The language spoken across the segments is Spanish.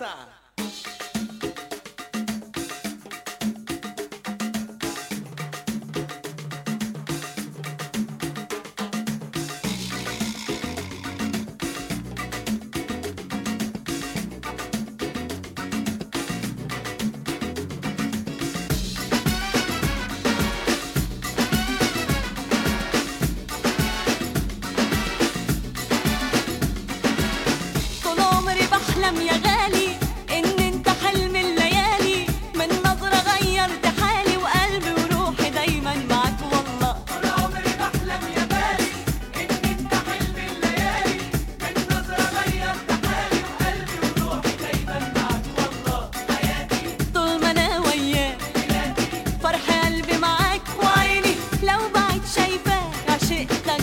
Massa.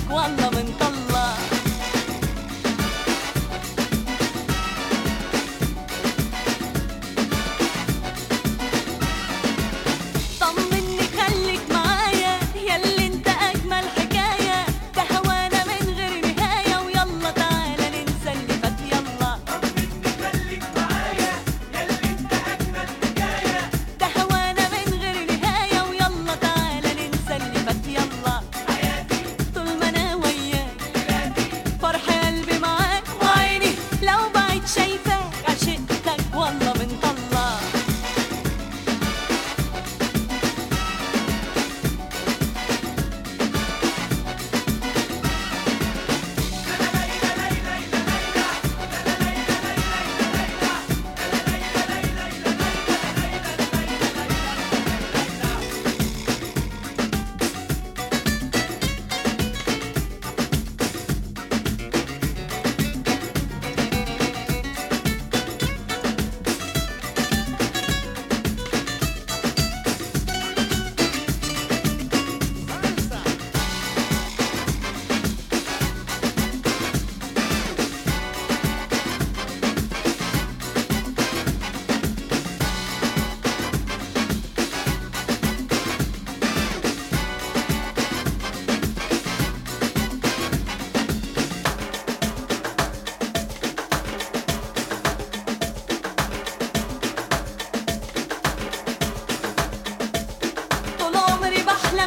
cuando me encontré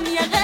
them, yeah.